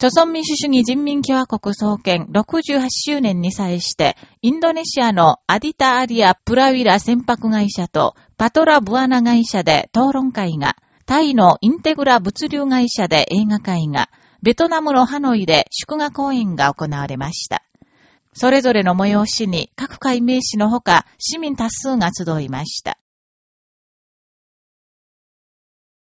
朝鮮民主主義人民共和国創建68周年に際して、インドネシアのアディタアリア・プラウィラ船舶会社とパトラ・ブアナ会社で討論会が、タイのインテグラ物流会社で映画会が、ベトナムのハノイで祝賀公演が行われました。それぞれの催しに各界名詞のほか市民多数が集いました。